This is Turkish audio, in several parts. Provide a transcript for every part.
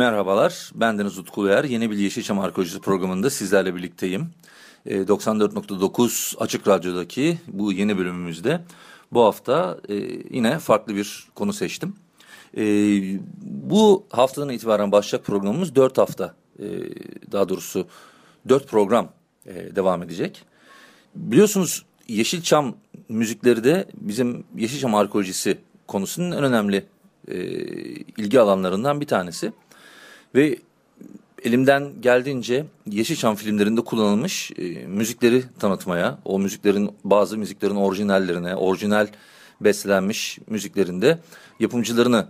Merhabalar, ben Deniz Utku Uluer. Yeni bir Yeşilçam Arkeolojisi programında sizlerle birlikteyim. 94.9 Açık Radyo'daki bu yeni bölümümüzde bu hafta e, yine farklı bir konu seçtim. E, bu haftadan itibaren başlayacak programımız 4 hafta, e, daha doğrusu 4 program devam edecek. Biliyorsunuz Yeşilçam müzikleri de bizim Yeşilçam arkeolojisi konusunun en önemli ilgi alanlarından bir tanesi. Ve elimden geldiğince Yeşilçam filmlerinde kullanılmış e, müzikleri tanıtmaya, o müziklerin bazı müziklerin orijinallerine, orijinal beslenmiş müziklerinde yapımcılarını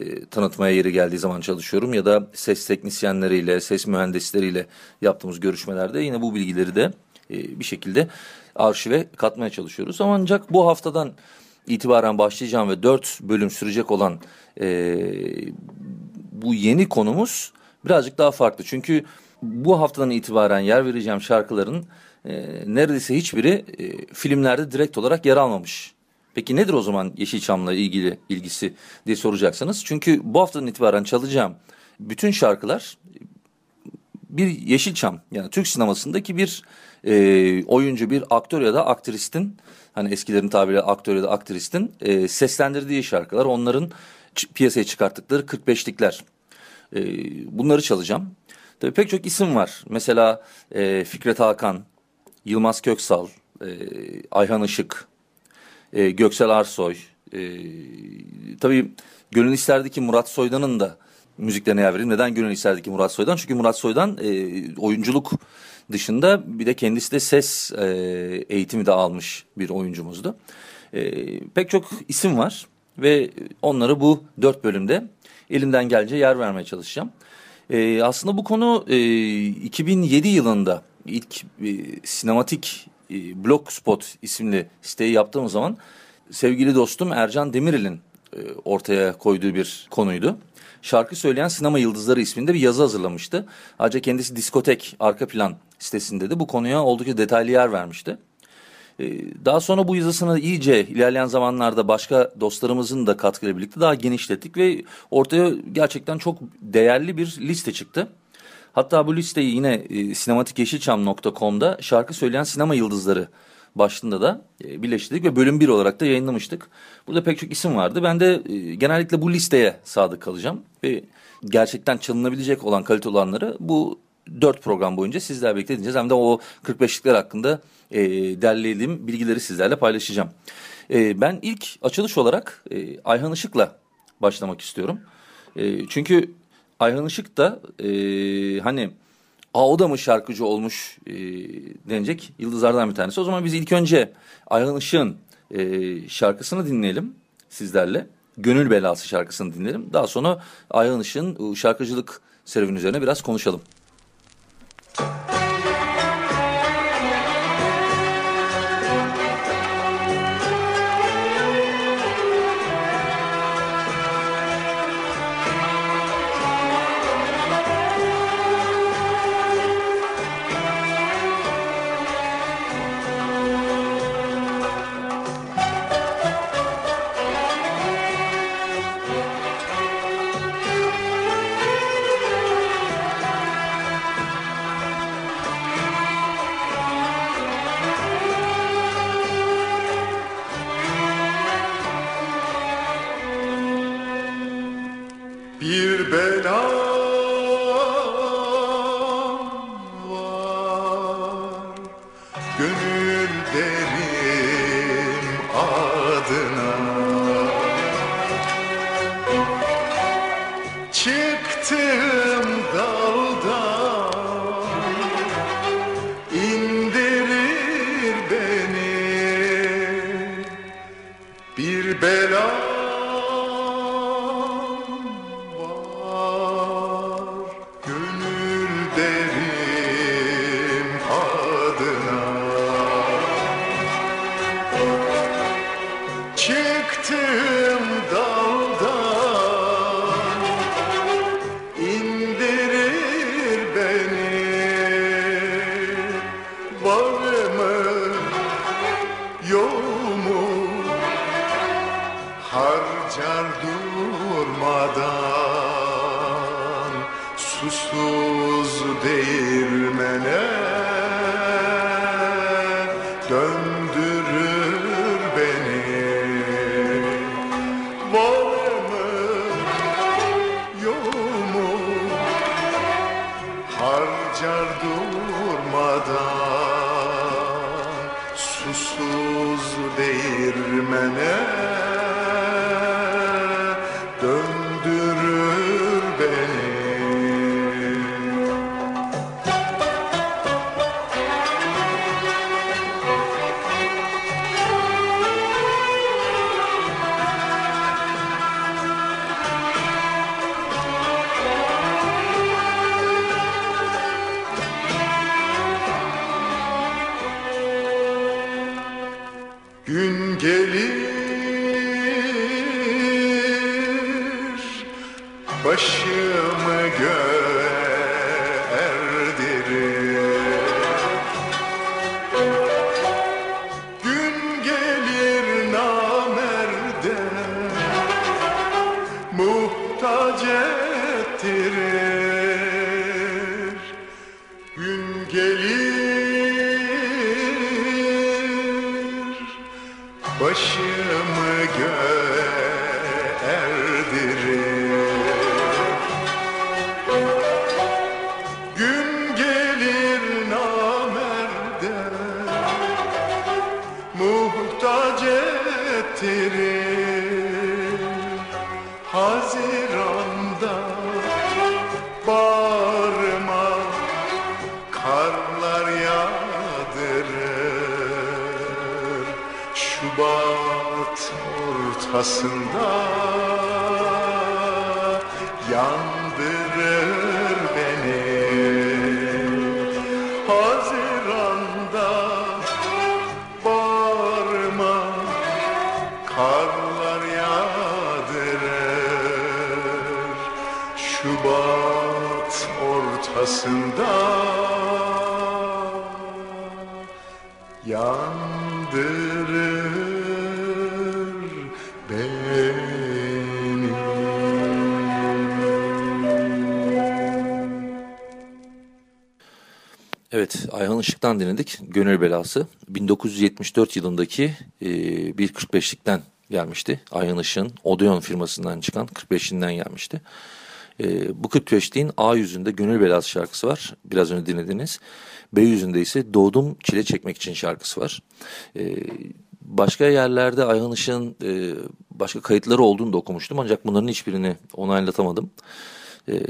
e, tanıtmaya yeri geldiği zaman çalışıyorum. Ya da ses teknisyenleriyle, ses mühendisleriyle yaptığımız görüşmelerde yine bu bilgileri de e, bir şekilde arşive katmaya çalışıyoruz. Ama ancak bu haftadan itibaren başlayacağım ve dört bölüm sürecek olan e, bu yeni konumuz birazcık daha farklı. Çünkü bu haftadan itibaren yer vereceğim şarkıların e, neredeyse hiçbiri e, filmlerde direkt olarak yer almamış. Peki nedir o zaman Yeşilçam'la ilgili ilgisi diye soracaksınız. Çünkü bu haftadan itibaren çalacağım bütün şarkılar bir Yeşilçam yani Türk sinemasındaki bir e, oyuncu, bir aktör ya da aktristin hani eskilerin tabiriyle aktör ya da aktristin e, seslendirdiği şarkılar onların piyasaya çıkarttıkları 45'likler. E, bunları çalacağım. Tabii pek çok isim var. Mesela e, Fikret Hakan, Yılmaz Köksal, e, Ayhan Işık, e, Göksel Arsoy. E, tabii gönül isterdi ki Murat Soydan'ın da müziklerine yer vereyim. Neden gönül isterdi ki Murat Soydan? Çünkü Murat Soydan e, oyunculuk dışında bir de kendisi de ses e, eğitimi de almış bir oyuncumuzdu. E, pek çok isim var ve onları bu dört bölümde elimden gelince yer vermeye çalışacağım. E, aslında bu konu e, 2007 yılında ilk e, sinematik e, Blogspot isimli siteyi yaptığım zaman sevgili dostum Ercan Demiril'in e, ortaya koyduğu bir konuydu. Şarkı Söyleyen Sinema Yıldızları isminde bir yazı hazırlamıştı. Ayrıca kendisi diskotek arka plan sitesinde de bu konuya oldukça detaylı yer vermişti. Ee, daha sonra bu yazısını iyice ilerleyen zamanlarda başka dostlarımızın da katkıyla birlikte daha genişlettik ve ortaya gerçekten çok değerli bir liste çıktı. Hatta bu listeyi yine e, sinematikyeşilçam.com'da şarkı söyleyen sinema yıldızları başlığında da e, birleştirdik ve bölüm bir olarak da yayınlamıştık. Burada pek çok isim vardı. Ben de e, genellikle bu listeye sadık kalacağım ve gerçekten çalınabilecek olan kalite olanları bu dört program boyunca sizlerle birlikte dinleyeceğiz. Hem de o 45'likler hakkında e, derlediğim bilgileri sizlerle paylaşacağım. E, ben ilk açılış olarak e, Ayhan Işık'la başlamak istiyorum. E, çünkü Ayhan Işık da e, hani Aa, o da mı şarkıcı olmuş e, denecek yıldızlardan bir tanesi. O zaman biz ilk önce Ayhan Işık'ın e, şarkısını dinleyelim sizlerle. Gönül Belası şarkısını dinleyelim. Daha sonra Ayhan Işık'ın şarkıcılık serüveni üzerine biraz konuşalım. Susuz değirmene gelir. Başımı Haziranda bağrıma karlar yağdırır Şubat ortasında Evet, Ayhan Işık'tan dinledik. Gönül Belası. 1974 yılındaki e, bir 45'likten gelmişti. Ayhan Işık'ın Odeon firmasından çıkan 45'inden gelmişti. E, bu 45'liğin A yüzünde Gönül Belası şarkısı var. Biraz önce dinlediniz. B yüzünde ise Doğdum Çile Çekmek için şarkısı var. E, başka yerlerde Ayhan Işık'ın e, başka kayıtları olduğunu da okumuştum. Ancak bunların hiçbirini onaylatamadım. E,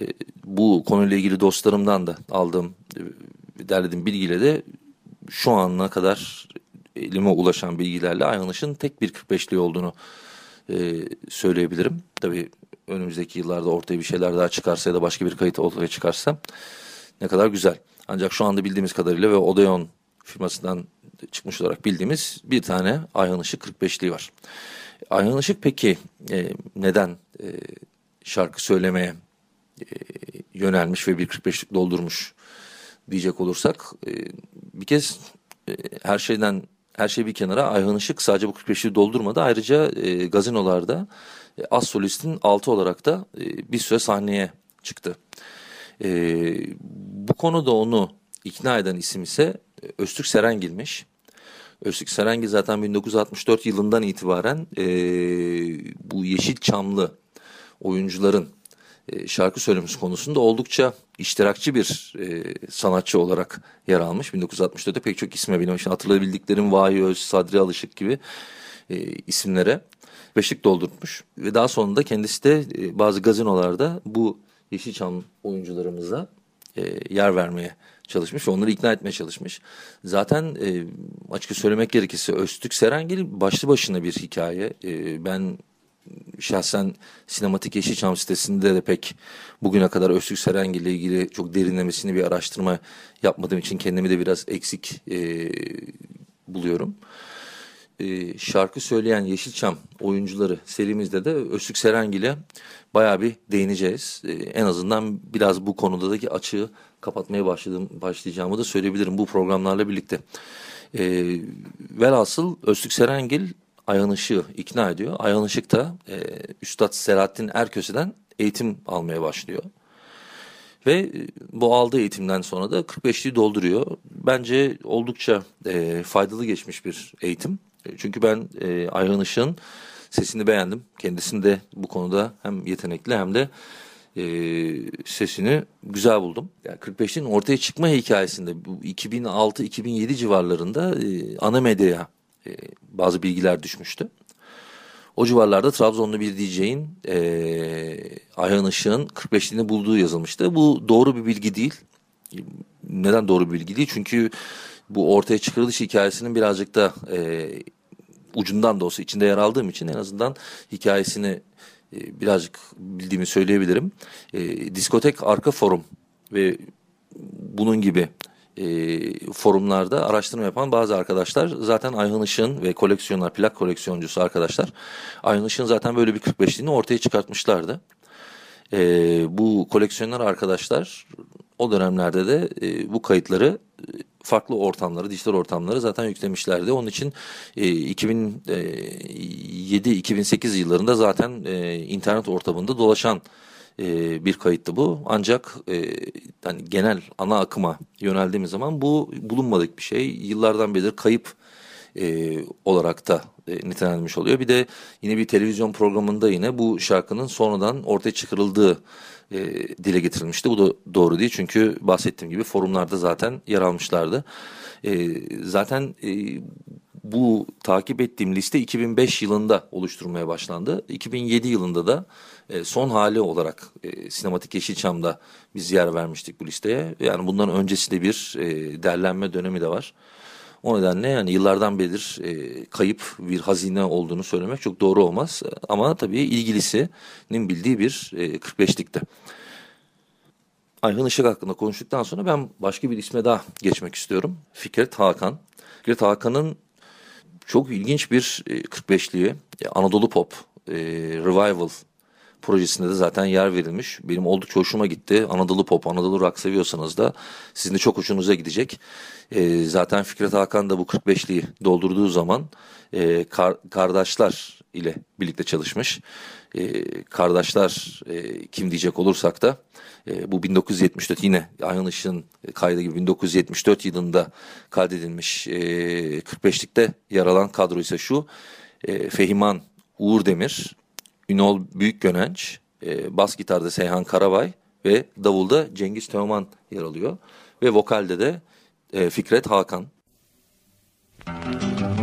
bu konuyla ilgili dostlarımdan da aldığım e, derlediğim bilgiyle de şu ana kadar elime ulaşan bilgilerle Ayhan Işık'ın tek bir 45'li olduğunu e, söyleyebilirim. Tabii önümüzdeki yıllarda ortaya bir şeyler daha çıkarsa ya da başka bir kayıt ortaya çıkarsa ne kadar güzel. Ancak şu anda bildiğimiz kadarıyla ve Odeon firmasından çıkmış olarak bildiğimiz bir tane Ayhan Işık 45'liği var. Ayhan Işık peki e, neden e, şarkı söylemeye e, yönelmiş ve bir 45'lik doldurmuş diyecek olursak e, bir kez e, her şeyden her şey bir kenara Ayhan Işık sadece bu 45'i doldurmadı. Ayrıca e, gazinolarda e, az solistin altı olarak da e, bir süre sahneye çıktı. E, bu konuda onu ikna eden isim ise e, Öztürk Serengil'miş. Öztürk Serengil zaten 1964 yılından itibaren e, bu Yeşilçamlı oyuncuların e, şarkı söylemesi konusunda oldukça iştirakçı bir e, sanatçı olarak yer almış. 1964'te pek çok isme benim için hatırlayabildiklerim Vahiy Öz, Sadri Alışık gibi e, isimlere beşlik doldurmuş. Ve daha sonunda kendisi de e, bazı gazinolarda bu Yeşilçam oyuncularımıza e, yer vermeye çalışmış ve onları ikna etmeye çalışmış. Zaten e, açıkça söylemek gerekirse Öztürk Serengil başlı başına bir hikaye. E, ben şahsen Sinematik Yeşilçam sitesinde de pek bugüne kadar Öztürk Serengil ile ilgili çok derinlemesine bir araştırma yapmadığım için kendimi de biraz eksik e, buluyorum. E, şarkı söyleyen Yeşilçam oyuncuları serimizde de Öztürk Serengil'e bayağı bir değineceğiz. E, en azından biraz bu konudaki açığı kapatmaya başladım, başlayacağımı da söyleyebilirim bu programlarla birlikte. E, velhasıl Öztürk Serengil Ayhan Işık'ı ikna ediyor. Ayhan Işık da e, Üstad Selahattin Erköse'den eğitim almaya başlıyor. Ve e, bu aldığı eğitimden sonra da 45'liği dolduruyor. Bence oldukça e, faydalı geçmiş bir eğitim. E, Çünkü ben e, Ayhan Işık'ın sesini beğendim. Kendisini de bu konuda hem yetenekli hem de e, sesini güzel buldum. Yani 45'in ortaya çıkma hikayesinde bu 2006-2007 civarlarında e, ana medyaya e, bazı bilgiler düşmüştü. O civarlarda Trabzonlu bir DJ'in e, Ayhan Işık'ın 45'liğini bulduğu yazılmıştı. Bu doğru bir bilgi değil. Neden doğru bir bilgi değil? Çünkü bu ortaya çıkarılış hikayesinin birazcık da e, ucundan da olsa içinde yer aldığım için en azından hikayesini e, birazcık bildiğimi söyleyebilirim. E, diskotek arka forum ve bunun gibi e, forumlarda araştırma yapan bazı arkadaşlar zaten Ayhan Işık'ın ve koleksiyonlar, plak koleksiyoncusu arkadaşlar Ayhan Işık'ın zaten böyle bir 45'liğini ortaya çıkartmışlardı. E, bu koleksiyonlar arkadaşlar o dönemlerde de e, bu kayıtları e, farklı ortamları, dijital ortamları zaten yüklemişlerdi. Onun için e, 2007-2008 yıllarında zaten e, internet ortamında dolaşan e, bir kayıttı bu. Ancak e, hani genel ana akıma yöneldiğimiz zaman bu bulunmadık bir şey. Yıllardan beridir kayıp e, olarak da e, nitelenmiş oluyor. Bir de yine bir televizyon programında yine bu şarkının sonradan ortaya çıkarıldığı e, dile getirilmişti. Bu da doğru değil çünkü bahsettiğim gibi forumlarda zaten yer almışlardı. E, zaten e, bu takip ettiğim liste 2005 yılında oluşturulmaya başlandı. 2007 yılında da e, son hali olarak e, Sinematik Yeşilçam'da biz yer vermiştik bu listeye. Yani bundan öncesi de bir e, derlenme dönemi de var. O nedenle yani yıllardan beridir e, kayıp bir hazine olduğunu söylemek çok doğru olmaz. Ama tabii ilgilisinin bildiği bir e, 45'likte. Ayhan Işık hakkında konuştuktan sonra ben başka bir isme daha geçmek istiyorum. Fikret Hakan. Fikret Hakan'ın çok ilginç bir e, 45'liği e, Anadolu Pop e, Revival projesinde de zaten yer verilmiş. Benim oldukça hoşuma gitti. Anadolu Pop, Anadolu Rock seviyorsanız da sizin de çok hoşunuza gidecek. E, zaten Fikret Hakan da bu 45'liği doldurduğu zaman e, kar, kardeşler ile birlikte çalışmış. E, kardeşler e, kim diyecek olursak da e, bu 1974 yine Ayhan Işık'ın kaydı gibi 1974 yılında kaydedilmiş e, 45'likte yer alan kadro ise şu. E, Fehiman Uğur Demir, Ünol Büyükgönenç, e, bas gitarda Seyhan Karabay ve davulda Cengiz Teoman yer alıyor. Ve vokalde de e, Fikret Hakan. Makaram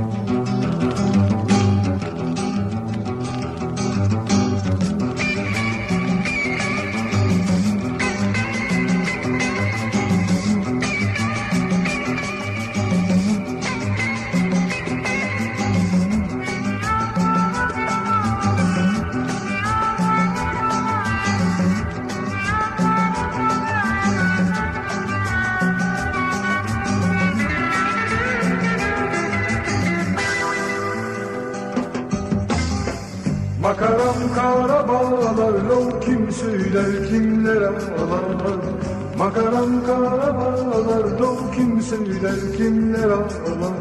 kimler ağlar Makaram kara bağlar lo kim söyler kimler ağlar?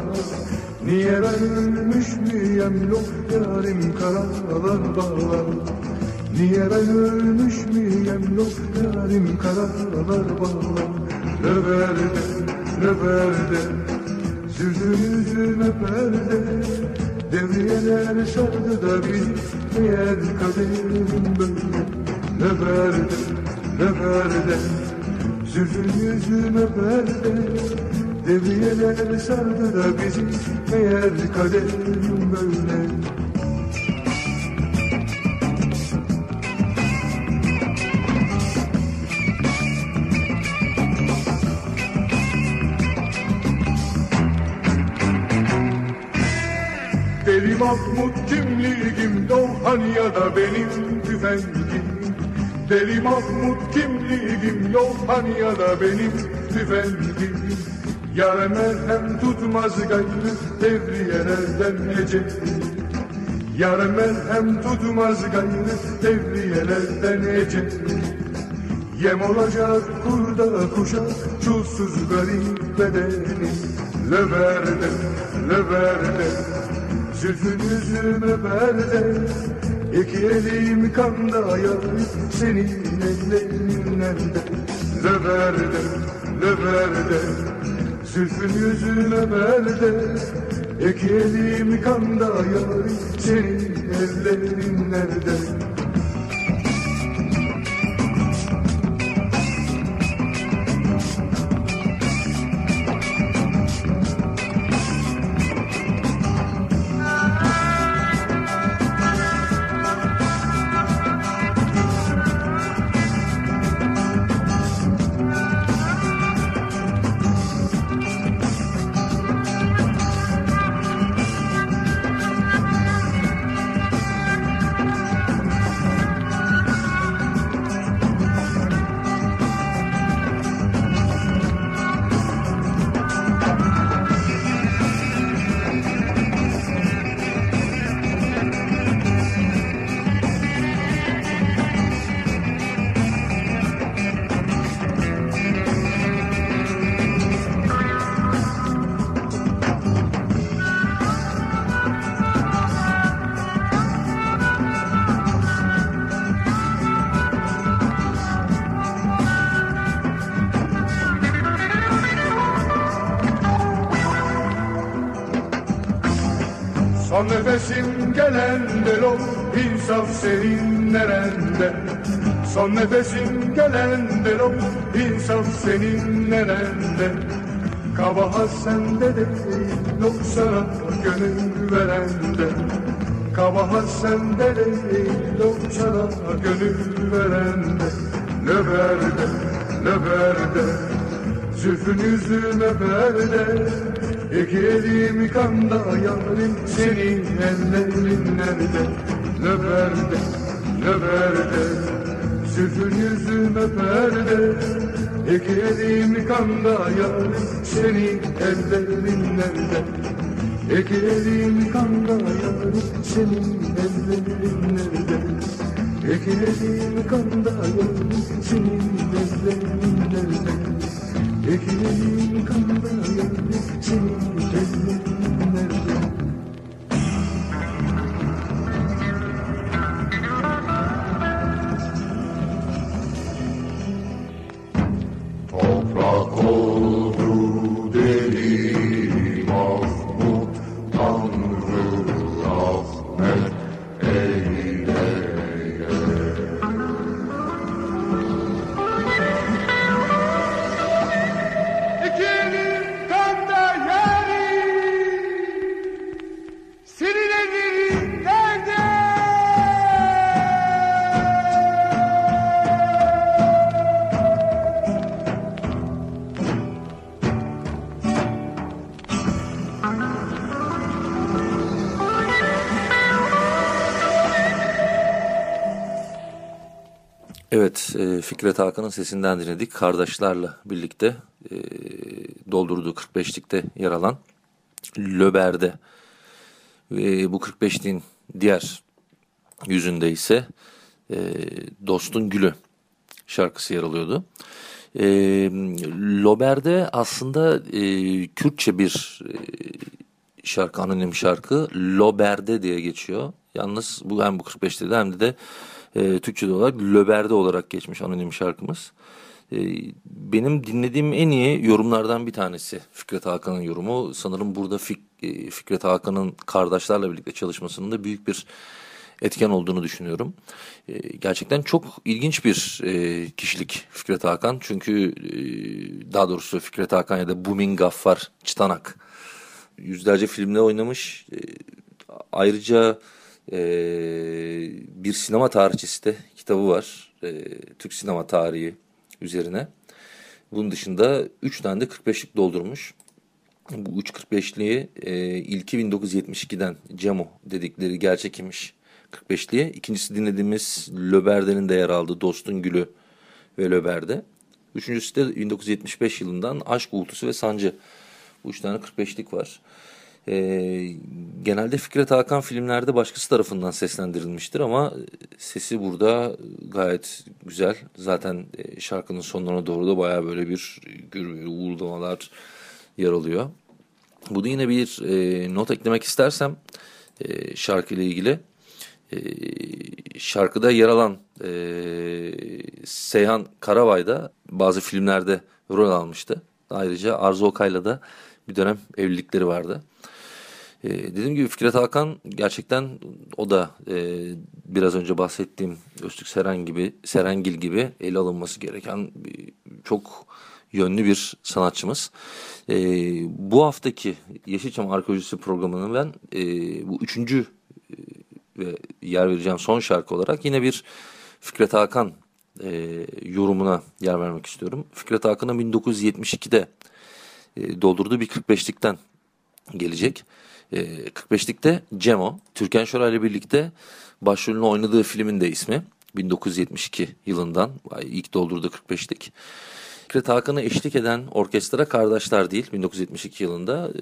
Niye ben ölmüş müyem lo yarim karalar bağlar Niye ben ölmüş müyem lo yarim karalar bağlar Reverde, reverde Sürdüm yüzüme perde Devriyeler sardı da bir meğer kaderim böyle. Ne verde, ne verde Zülfün yüzüme perde. Devriyeler sardı da bizi meğer kaderim böyle. Deli Mahmut kimliğim Lohanya'da benim tüfengim Deli Mahmut kimliğim Lohanya'da benim tüfengim Yara merhem tutmaz gayrı devriyelerden ecel Yara merhem tutmaz gayrı devriyelerden ecel Yem olacak kurda kuşa çulsuz garip bedeni Löberde, löberde Zülfün yüzüme berde İki elim kanda yarı senin ellerin nerede? Löberde, löberde Zülfün yüzüme berde İki elim kanda yarı senin ellerin nerede? Son nefesim gelende lo insaf senin Son nefesim gelende lo insaf senin nerende? Sende değil yok sana gönül verende. Kabahat sende değil yok sana gönül verende. Löberde, löberde Zülfün yüzüme perde İki elim kanda yarim Senin ellerin nerede Löberde, löberde Zülfün yüzüme perde İki elim kanda yarim Senin ellerin nerede İki elim kanda yarim Senin ellerin nerede İki elim kanda yarim Senin ellerin nerede Ekilerin kanda yandı senin e, Fikret Hakan'ın sesinden dinledik. Kardeşlerle birlikte e, doldurduğu 45'likte yer alan Löber'de. Bu 45'liğin diğer yüzünde ise e, Dostun Gülü şarkısı yer alıyordu. E, Lober'de aslında e, Kürtçe bir e, şarkı, anonim şarkı Lober'de diye geçiyor. Yalnız bu hem bu 45'te de hem de e, Türkçe'de olarak Löber'de olarak geçmiş anonim şarkımız. E, benim dinlediğim en iyi yorumlardan bir tanesi Fikret Hakan'ın yorumu. Sanırım burada Fik, e, Fikret Hakan'ın kardeşlerle birlikte çalışmasının da büyük bir etken olduğunu düşünüyorum. E, gerçekten çok ilginç bir e, kişilik Fikret Hakan. Çünkü e, daha doğrusu Fikret Hakan ya da Bumin Gaffar Çıtanak yüzlerce filmde oynamış. E, ayrıca e, bir sinema tarihçisi de kitabı var. E, Türk sinema tarihi üzerine. Bunun dışında 3 tane de 45'lik doldurmuş. Bu 3.45'liği e, ilki 1972'den Cemo dedikleri gerçek imiş 45'liğe. İkincisi dinlediğimiz Löberde'nin de yer aldığı Dostun Gülü ve Löberde. Üçüncüsü de 1975 yılından Aşk Uğultusu ve Sancı. Bu üç tane 45'lik var. Ee, genelde Fikret Hakan filmlerde başkası tarafından seslendirilmiştir ama sesi burada gayet güzel. Zaten e, şarkının sonlarına doğru da baya böyle bir gür uğuldamalar yer alıyor. Bunu yine bir e, not eklemek istersem e, şarkıyla ilgili. E, şarkıda yer alan e, Seyhan Karabay da bazı filmlerde rol almıştı. Ayrıca Arzu Okay'la da bir dönem evlilikleri vardı. E, dediğim gibi Fikret Hakan gerçekten o da e, biraz önce bahsettiğim Öztürk Seren gibi, Serengil gibi ele alınması gereken çok yönlü bir sanatçımız. E, bu haftaki Yeşilçam Arkeolojisi programının ben e, bu üçüncü e, ve yer vereceğim son şarkı olarak yine bir Fikret Hakan e, yorumuna yer vermek istiyorum. Fikret Hakan'ın 1972'de e, doldurduğu bir 45'likten gelecek. E, 45'likte Cemo, Türkan Şoray ile birlikte başrolünü oynadığı filmin de ismi. 1972 yılından ilk doldurduğu 45'lik. Fikret Hakan'a eşlik eden orkestra Kardeşler değil 1972 yılında. E,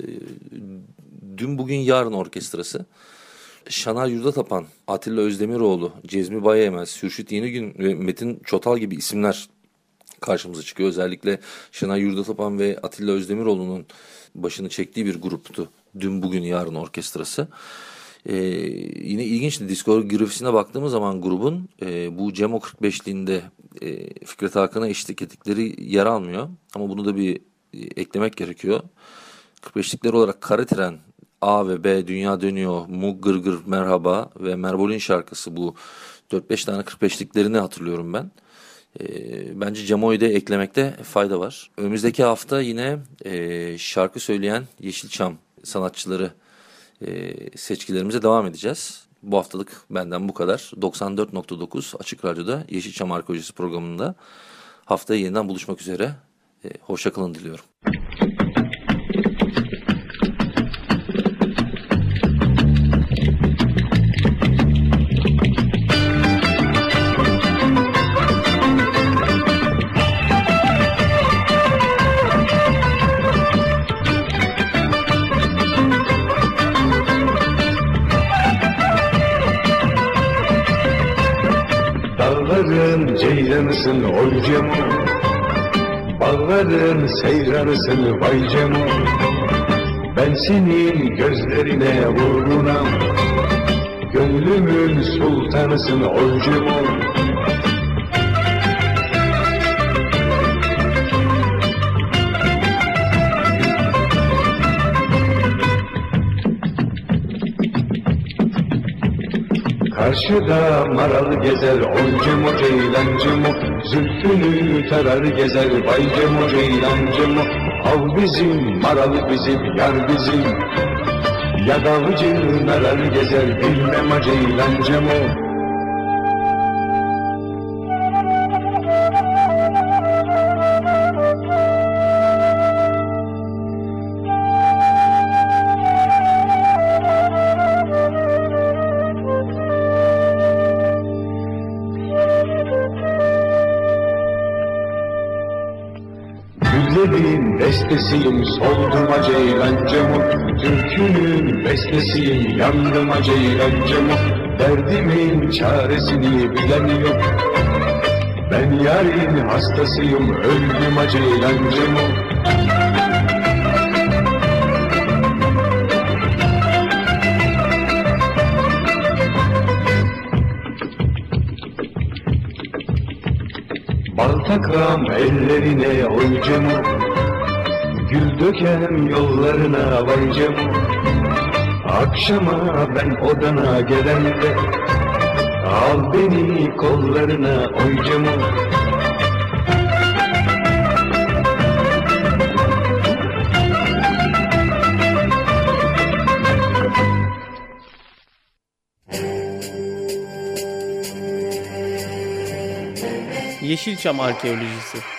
Dün Bugün Yarın Orkestrası. Şanar Yurdatapan, Atilla Özdemiroğlu, Cezmi Bayemez, Sürşit Yenigün ve Metin Çotal gibi isimler karşımıza çıkıyor. Özellikle Şener Yurdatapan ve Atilla Özdemiroğlu'nun başını çektiği bir gruptu. Dün Bugün Yarın Orkestrası. Ee, yine ilginçti. Diskografisine baktığımız zaman grubun e, bu Cemo 45'liğinde e, Fikret Hakan'a eşlik ettikleri yer almıyor. Ama bunu da bir e, eklemek gerekiyor. 45'likler olarak Kara Tren, A ve B Dünya Dönüyor, Mu Gır Gır Merhaba ve Merbol'in şarkısı bu 4-5 tane 45'liklerini hatırlıyorum ben. E, bence Cemo'yu da eklemekte fayda var. Önümüzdeki hafta yine e, şarkı söyleyen Yeşilçam sanatçıları e, seçkilerimize devam edeceğiz. Bu haftalık benden bu kadar. 94.9 Açık Radyo'da Yeşilçam Arkeolojisi programında haftaya yeniden buluşmak üzere. E, hoşçakalın diliyorum. Ceylanısın oy Cemo Bağların seyranısın vay Cemo Ben senin gözlerine vurgunam Gönlümün sultanısın oy Cemo Karşıda maral gezer oncum o ceylancım o Zülfünü tarar gezer baycım o ceylancım o Av bizim maral bizim yar bizim. Yadavcı narar gezer bilmem o ceylancım bestesiyim yandım ceylancım Derdimin çaresini bilen yok. Ben yarın hastasıyım öldüm ceylancım Bal takam ellerine oycum Gül dökem yollarına vaycım Akşama ben odana gelende Al beni kollarına oycum Yeşilçam Arkeolojisi